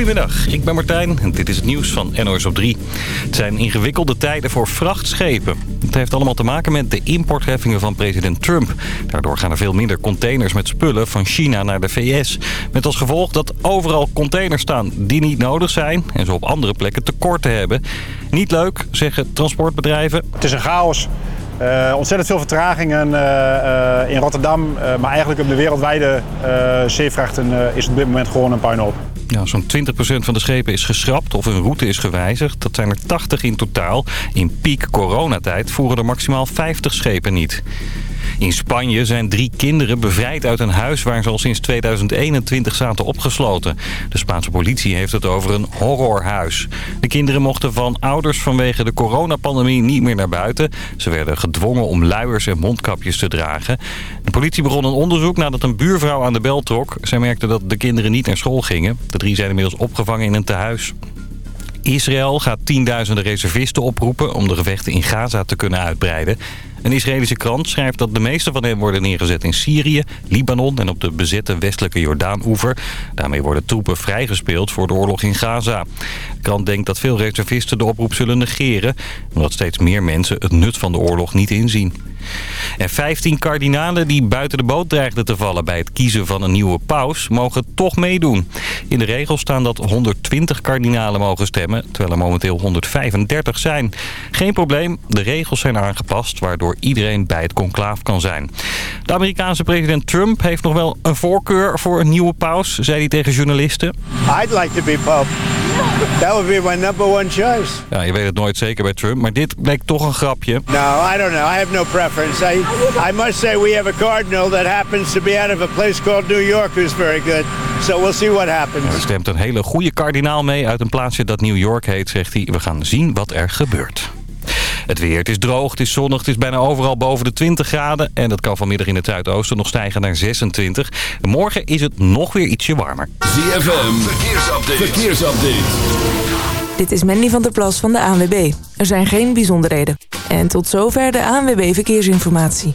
Goedemiddag, ik ben Martijn en dit is het nieuws van NOS op 3. Het zijn ingewikkelde tijden voor vrachtschepen. Het heeft allemaal te maken met de importheffingen van president Trump. Daardoor gaan er veel minder containers met spullen van China naar de VS. Met als gevolg dat overal containers staan die niet nodig zijn... en ze op andere plekken tekorten hebben. Niet leuk, zeggen transportbedrijven. Het is een chaos. Uh, ontzettend veel vertragingen uh, uh, in Rotterdam, maar eigenlijk op de wereldwijde zeevrachten is het op dit moment gewoon een puinhoop. Ja, Zo'n 20% van de schepen is geschrapt of een route is gewijzigd. Dat zijn er 80 in totaal. In piek coronatijd voeren er maximaal 50 schepen niet. In Spanje zijn drie kinderen bevrijd uit een huis waar ze al sinds 2021 zaten opgesloten. De Spaanse politie heeft het over een horrorhuis. De kinderen mochten van ouders vanwege de coronapandemie niet meer naar buiten. Ze werden gedwongen om luiers en mondkapjes te dragen. De politie begon een onderzoek nadat een buurvrouw aan de bel trok. Zij merkte dat de kinderen niet naar school gingen. De drie zijn inmiddels opgevangen in een tehuis. Israël gaat tienduizenden reservisten oproepen om de gevechten in Gaza te kunnen uitbreiden. Een Israëlische krant schrijft dat de meeste van hen worden neergezet in Syrië, Libanon en op de bezette westelijke Jordaan-oever. Daarmee worden troepen vrijgespeeld voor de oorlog in Gaza. De krant denkt dat veel reservisten de oproep zullen negeren, omdat steeds meer mensen het nut van de oorlog niet inzien. En 15 kardinalen die buiten de boot dreigden te vallen bij het kiezen van een nieuwe paus mogen toch meedoen. In de regels staan dat 120 kardinalen mogen stemmen, terwijl er momenteel 135 zijn. Geen probleem, de regels zijn aangepast waardoor iedereen bij het conclaaf kan zijn. De Amerikaanse president Trump heeft nog wel een voorkeur voor een nieuwe paus, zei hij tegen journalisten. I'd like to be pope. That would be my number one choice. Ja, je weet het nooit zeker bij Trump, maar dit bleek toch een grapje. No, I don't know. I have no preference. I, I must say we have a cardinal that happens to be out of a place called New York who's very good. So we'll see what happens. Er stemt een hele goede kardinaal mee uit een plaatsje dat New York heet, zegt hij. We gaan zien wat er gebeurt. Het weer, het is droog, het is zonnig, het is bijna overal boven de 20 graden. En dat kan vanmiddag in het zuidoosten nog stijgen naar 26. Morgen is het nog weer ietsje warmer. ZFM, verkeersupdate. verkeersupdate. Dit is Mandy van der Plas van de ANWB. Er zijn geen bijzonderheden. En tot zover de ANWB Verkeersinformatie.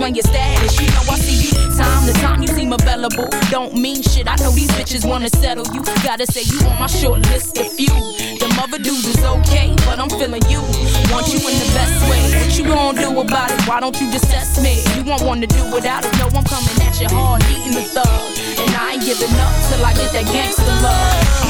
Your name, explain your status. You know I see you time to time, you seem available. Don't mean shit, I know these bitches wanna settle you. Gotta say you on my short list of few. Them other dudes is okay, but I'm feeling you. Want you in the best way. What you gonna do about it? Why don't you just test me? You won't wanna do without it. No, I'm coming at you hard, eating the thug. And I ain't giving up till I get that gangster love.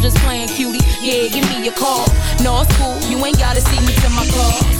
Just playing cutie, yeah, give me a call. No, it's cool, you ain't gotta see me to my car.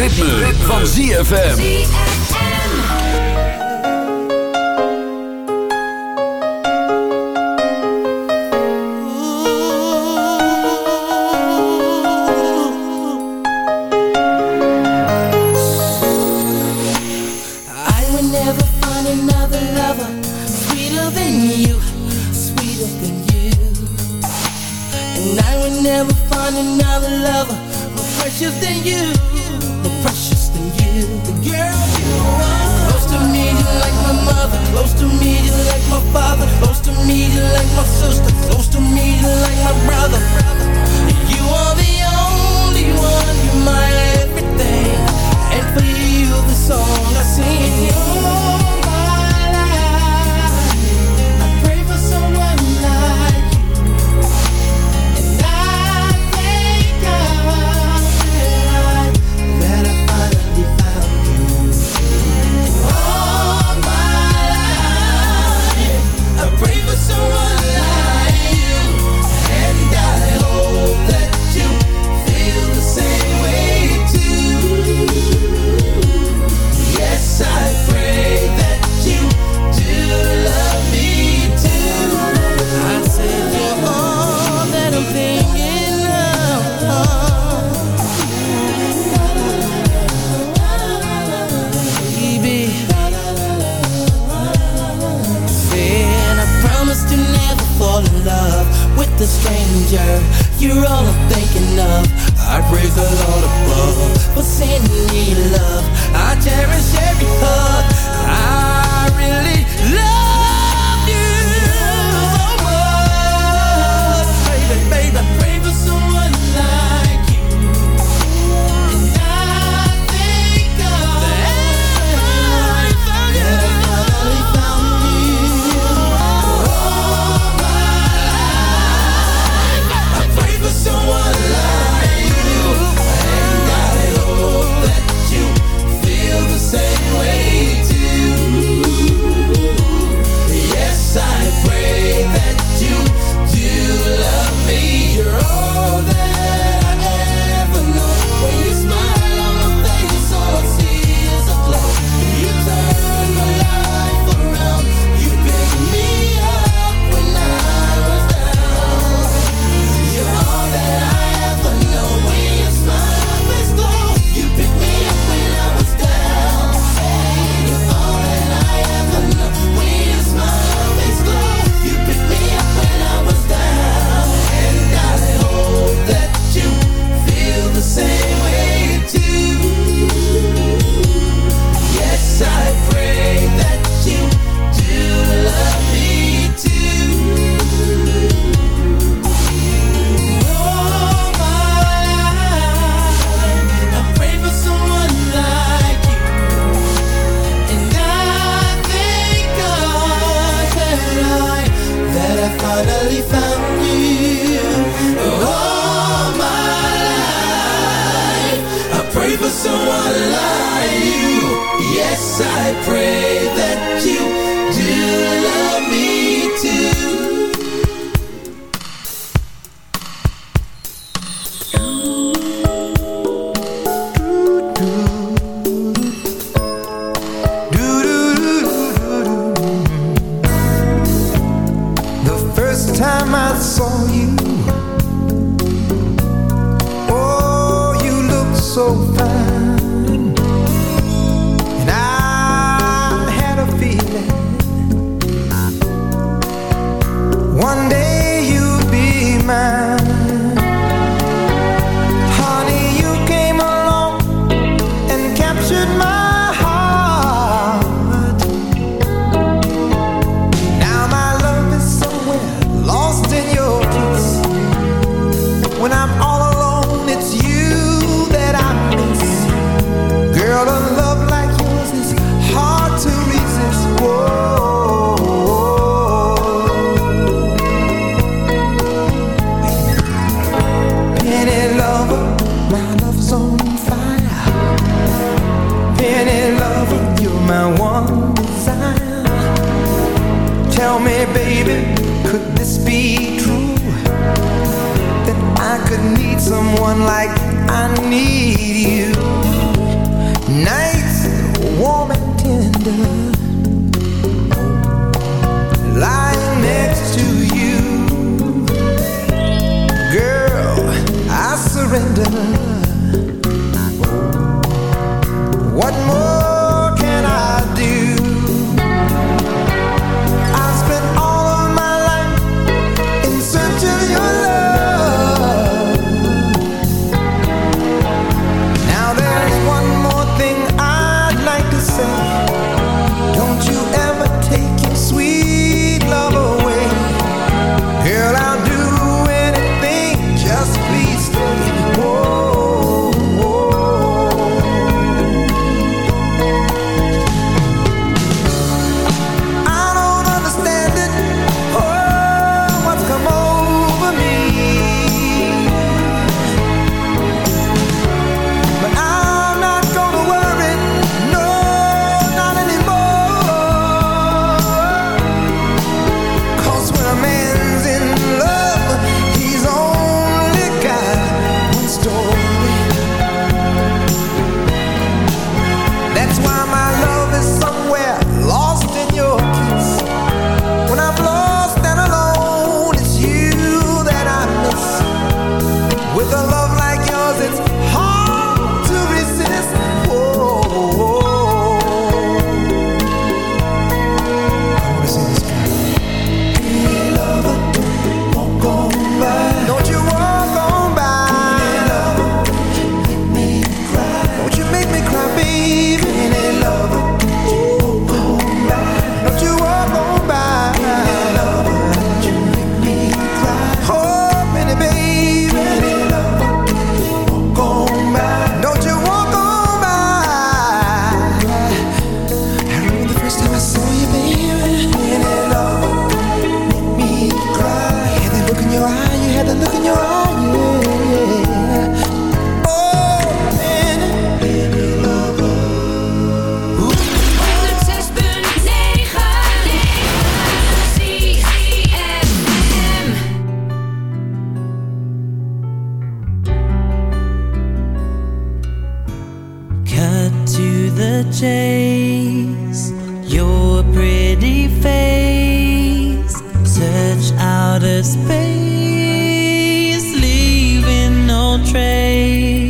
ritme, van ZFM. place, your pretty face, search out of space, leaving no trace.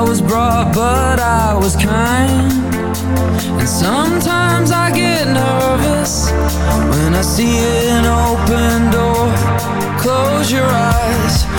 I was brought, but I was kind. And sometimes I get nervous when I see an open door. Close your eyes.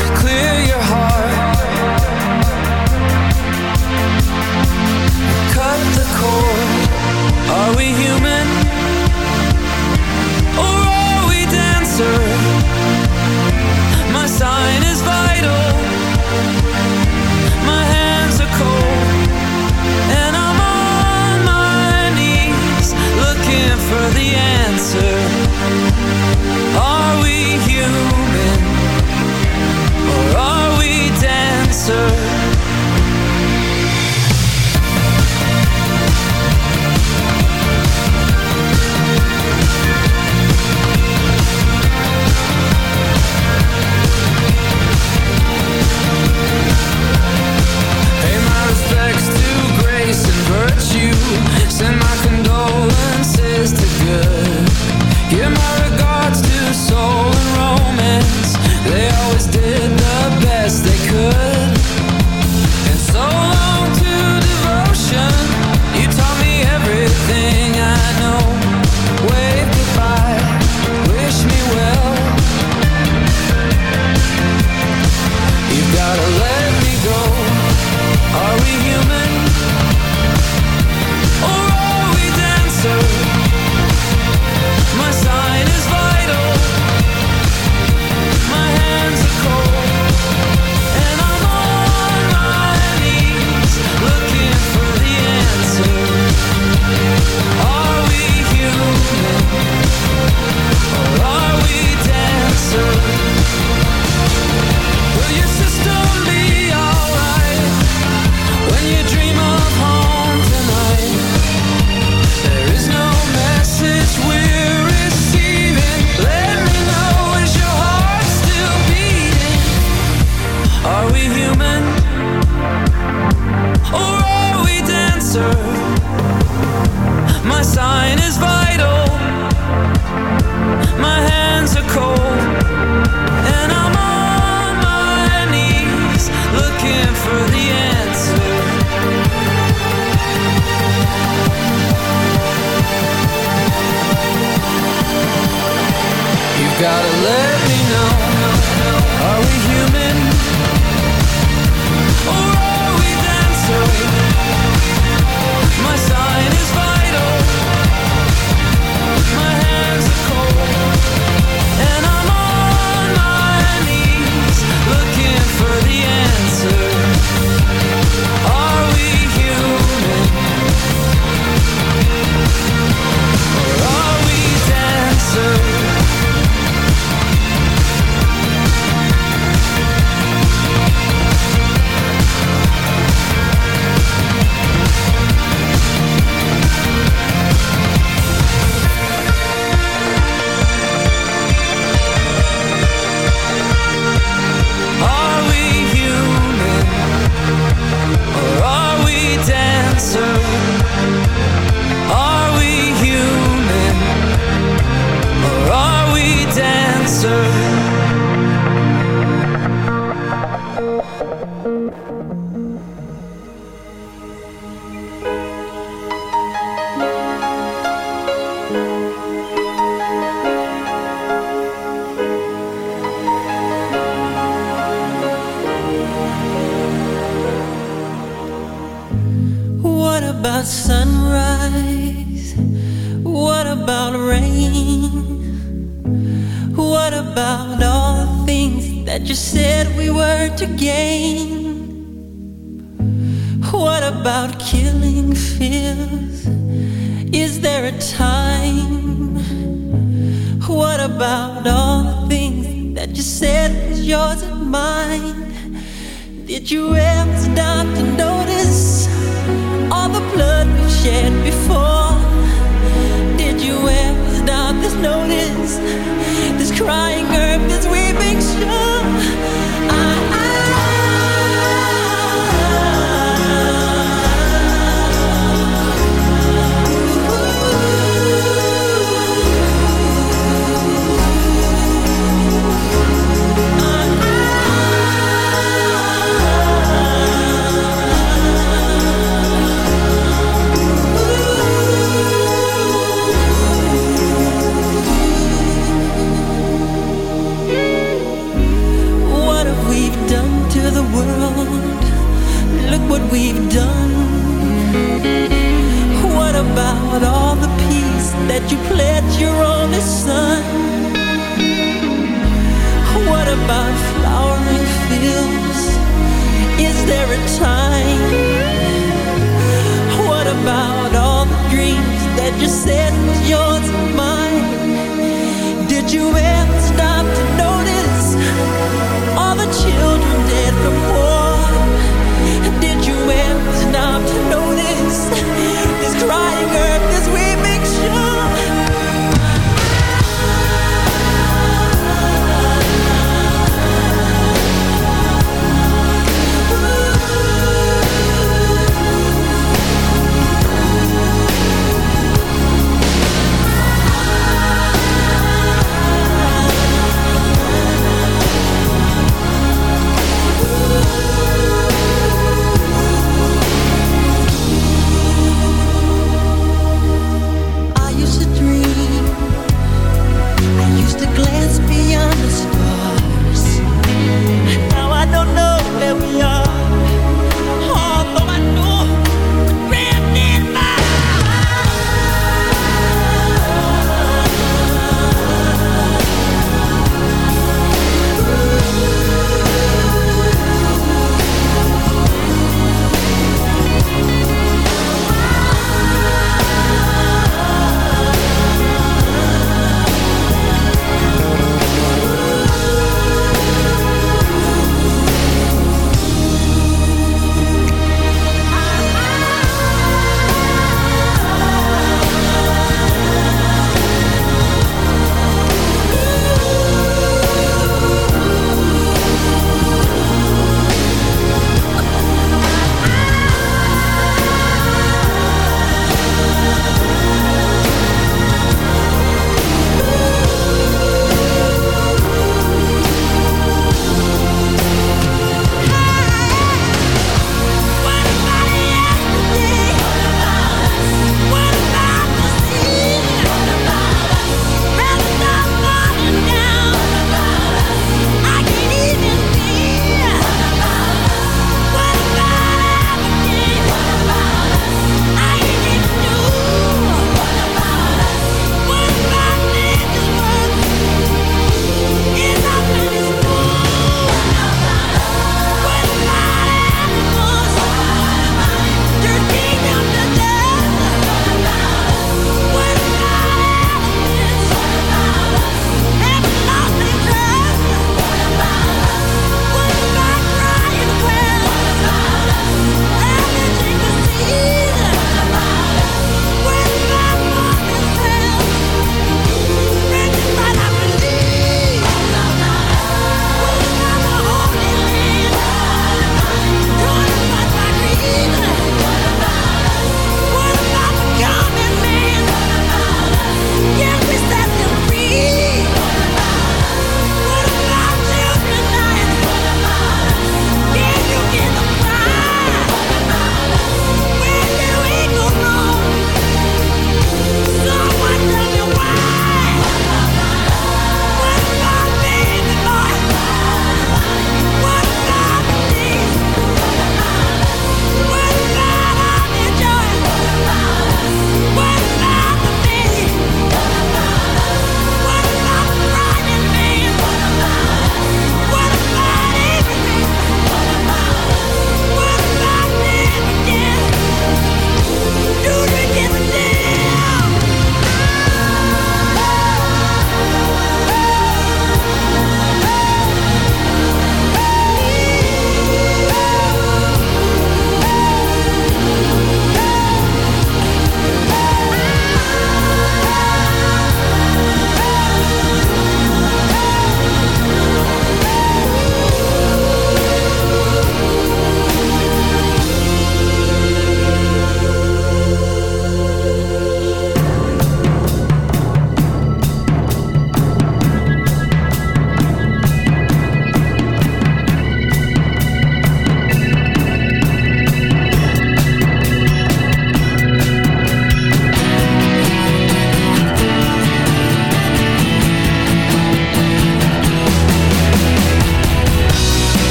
You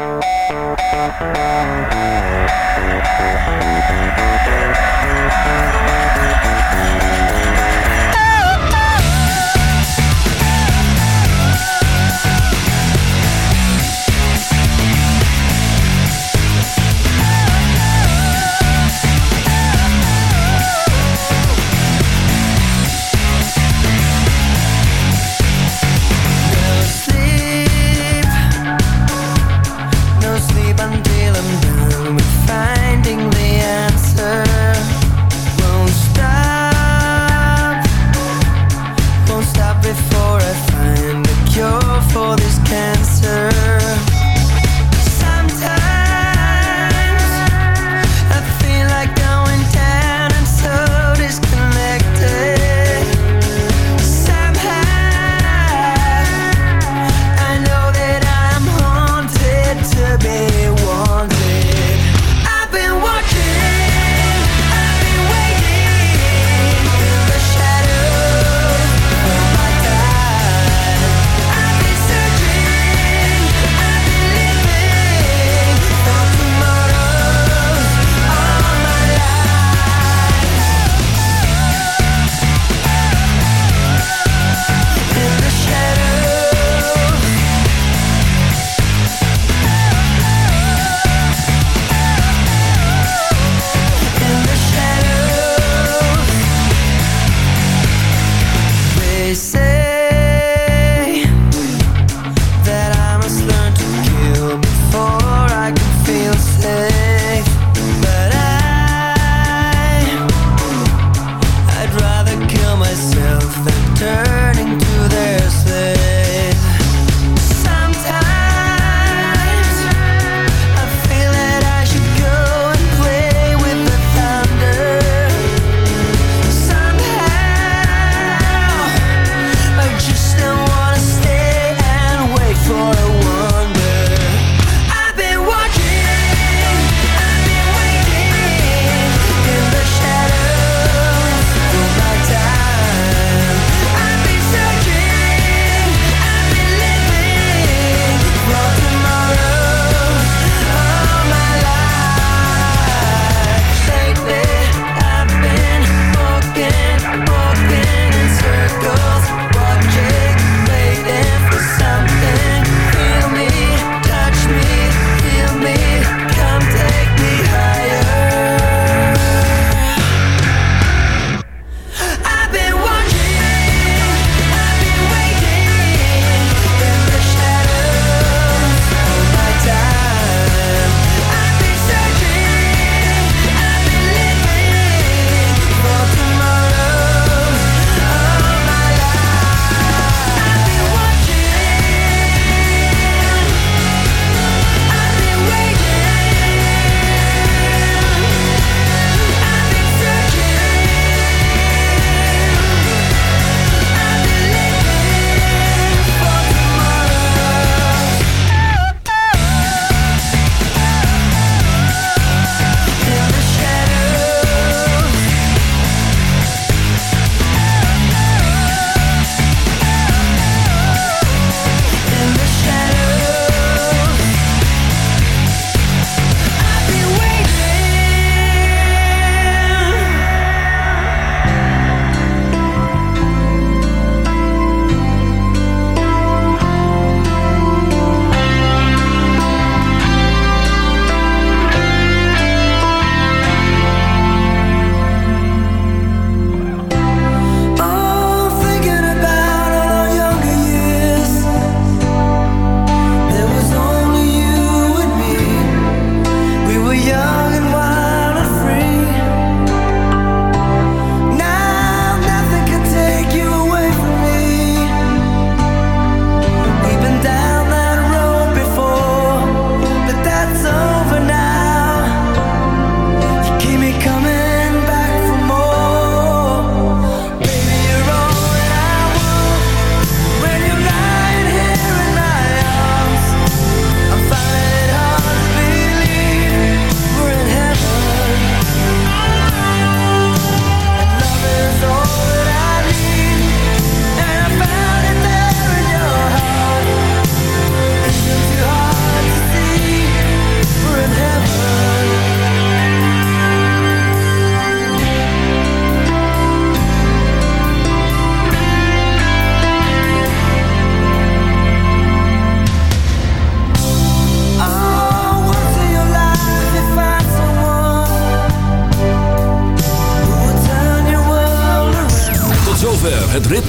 Thank